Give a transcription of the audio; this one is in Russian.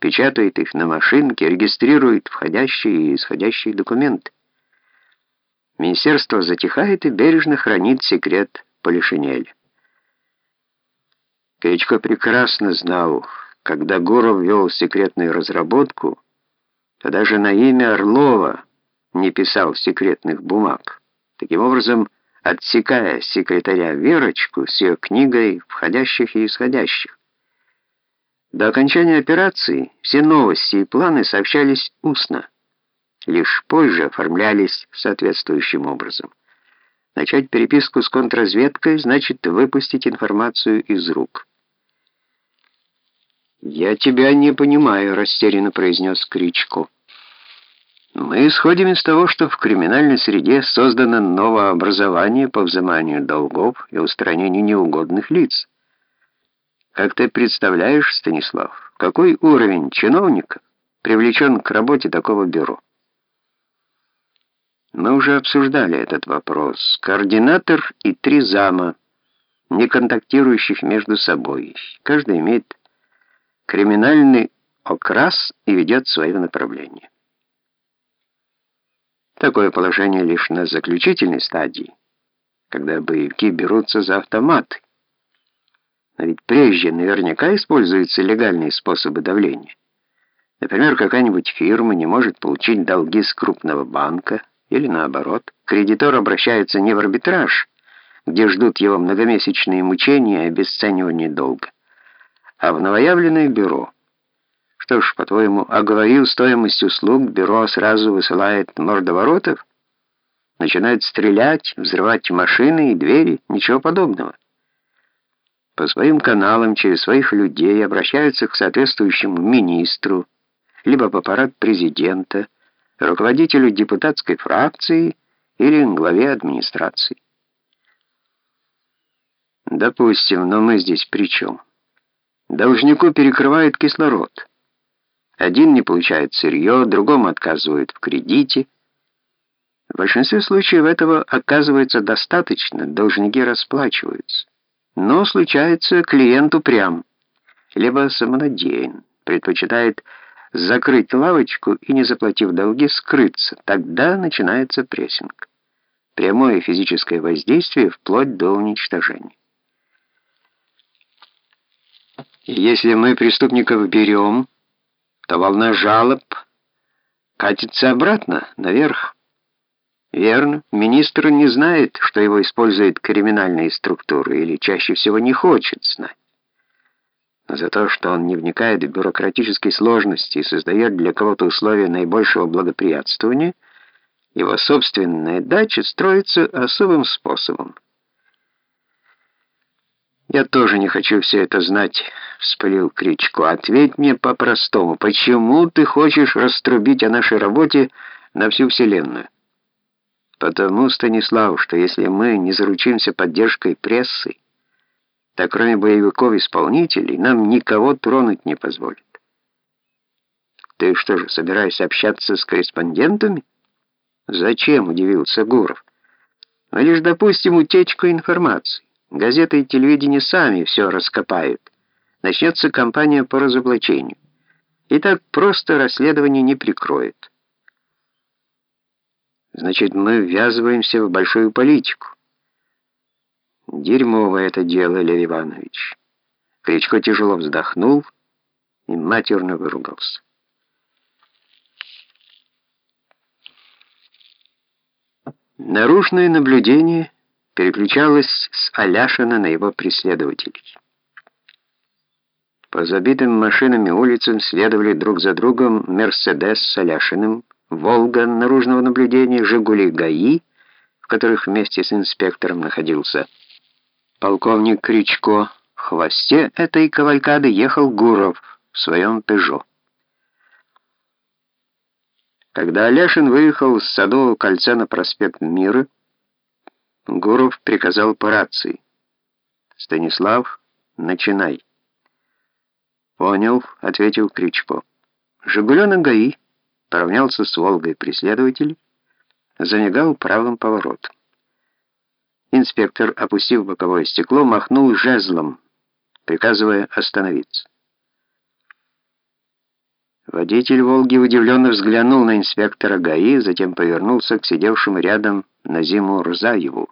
печатает их на машинке, регистрирует входящие и исходящие документы. Министерство затихает и бережно хранит секрет Полишинеля. Кричко прекрасно знал, когда Гуров вел секретную разработку, то даже на имя Орлова не писал секретных бумаг. Таким образом, отсекая секретаря Верочку с ее книгой входящих и исходящих. До окончания операции все новости и планы сообщались устно, лишь позже оформлялись соответствующим образом. Начать переписку с контрразведкой значит выпустить информацию из рук. «Я тебя не понимаю», — растерянно произнес Кричко. «Мы исходим из того, что в криминальной среде создано новообразование по взиманию долгов и устранению неугодных лиц. Как ты представляешь, Станислав, какой уровень чиновника привлечен к работе такого бюро?» Мы уже обсуждали этот вопрос. Координатор и три зама, не контактирующих между собой. Каждый имеет криминальный окрас и ведет свое направление. Такое положение лишь на заключительной стадии, когда боевики берутся за автоматы. Но ведь прежде наверняка используются легальные способы давления. Например, какая-нибудь фирма не может получить долги с крупного банка, или наоборот, кредитор обращается не в арбитраж, где ждут его многомесячные мучения и обесценивание долга, а в новоявленное бюро. Что ж, по-твоему, оговорил стоимость услуг, бюро сразу высылает мордоворотов? Начинает стрелять, взрывать машины и двери? Ничего подобного. По своим каналам, через своих людей обращаются к соответствующему министру, либо по аппарат президента, руководителю депутатской фракции или главе администрации. Допустим, но мы здесь при чем? Должнику перекрывают кислород. Один не получает сырье, другому отказывают в кредите. В большинстве случаев этого оказывается достаточно, должники расплачиваются. Но случается клиент упрям, либо самонадеян, предпочитает закрыть лавочку и, не заплатив долги, скрыться. Тогда начинается прессинг. Прямое физическое воздействие вплоть до уничтожения. Если мы преступников берем, то волна жалоб катится обратно, наверх. Верно, министр не знает, что его используют криминальные структуры, или чаще всего не хочет знать. Но за то, что он не вникает в бюрократические сложности и создает для кого-то условия наибольшего благоприятствования, его собственная дача строится особым способом. «Я тоже не хочу все это знать», — вспылил Кричко. «Ответь мне по-простому, почему ты хочешь раструбить о нашей работе на всю Вселенную?» «Потому, Станислав, что если мы не заручимся поддержкой прессы, то кроме боевиков-исполнителей нам никого тронуть не позволят». «Ты что же, собираешься общаться с корреспондентами?» «Зачем?» — удивился Гуров. «Мы лишь допустим утечку информации». Газеты и телевидение сами все раскопают. Начнется кампания по разоблачению. И так просто расследование не прикроет. Значит, мы ввязываемся в большую политику. Дерьмовое это дело, Лев Иванович. Кричко тяжело вздохнул и матерно выругался. Наружное наблюдение — переключалась с Аляшина на его преследователей. По забитым машинами улицам следовали друг за другом «Мерседес» с Аляшиным, «Волга» наружного наблюдения, «Жигули» ГАИ, в которых вместе с инспектором находился полковник Кричко. В хвосте этой кавалькады ехал Гуров в своем «Пежо». Когда Аляшин выехал с Садового кольца на проспект Мира, Гуров приказал по рации. «Станислав, начинай». «Понял», — ответил Кричко. «Жигуленок ГАИ» поравнялся с «Волгой» преследователь, замигал правым поворотом. Инспектор, опустив боковое стекло, махнул жезлом, приказывая остановиться. Водитель «Волги» удивленно взглянул на инспектора ГАИ, затем повернулся к сидевшему рядом Назиму Рзаеву.